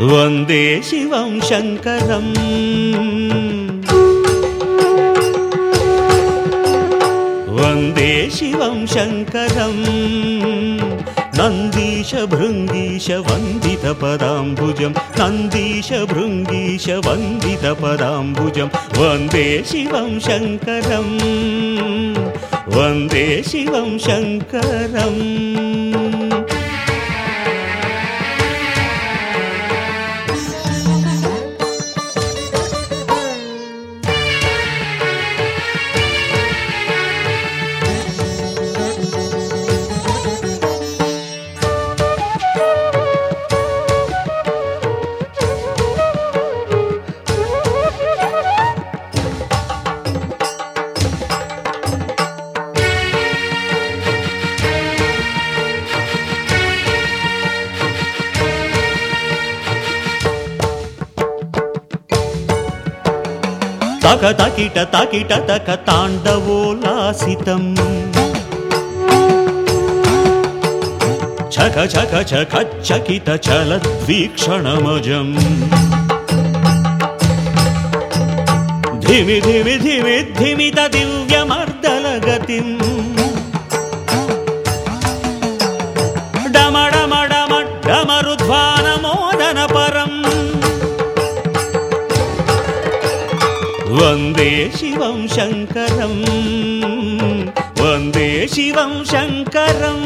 वन्दे शिवं शङ्करम्। वन्दे शिवं शङ्करम्। नन्दीश भृङ्गीश वन्दितपदाम्बुजं नन्दीश भृङ्गीश वन्दितपदाम्बुजं वन्दे शिवं शङ्करम्। वन्दे शिवं शङ्करम् तक तकिट तकिट तक ताण्डवोल्लासितम् छक छक चकित चलद्वीक्षणमजम्। धिमि धिमि धिमि धिमित दिव्यमर्दलगतिम् वन्दे शिवं शङ्करम् वन्दे शिवं शङ्करम्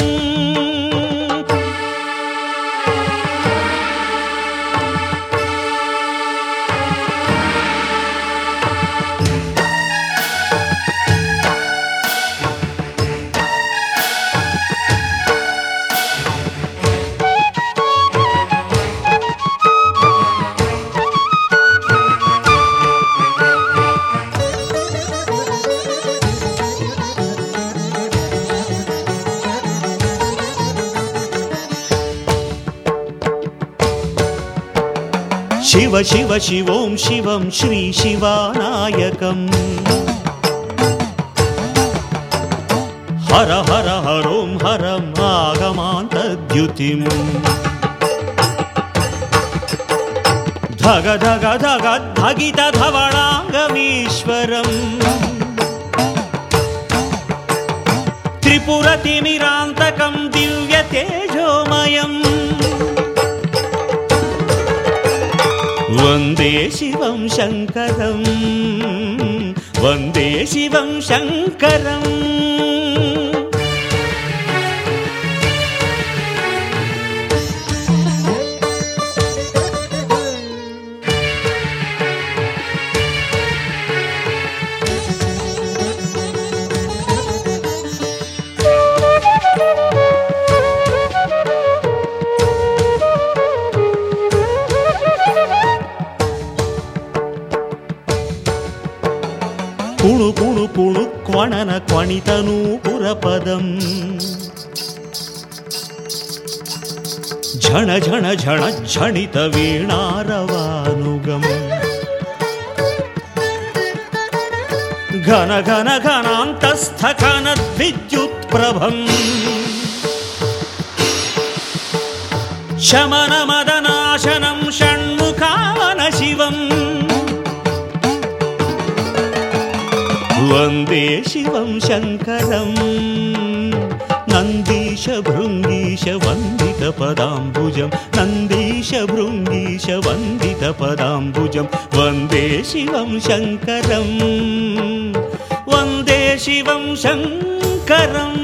शिव शिव शिवों शिवं श्रीशिवानायकम् हर हर हरों हरम् आगमान्तद्युतिम् धग धग धग धगित धवणाङ्गमीश्वरम्। त्रिपुरतिमिरान्तकं दिव्यतेजोमयम् वन्दे शिवं शङ्करम्। वन्दे शिवं शङ्करम् क्वणितनूपुरपदम् झण झण झण झणित वीणारवानुगम् घन घन घनान्तस्थखनद्विद्युत्प्रभम् शमनमदनाशनं षण्मुखावन शिवम् वन्दे शिवं शङ्करम् नन्दीश भृङ्गीश वन्दितपदाम्बुजं। नन्दीश भृङ्गीश वन्दितपदाम्बुजं। वन्दे शिवं शङ्करम् वन्दे शिवं शङ्करम्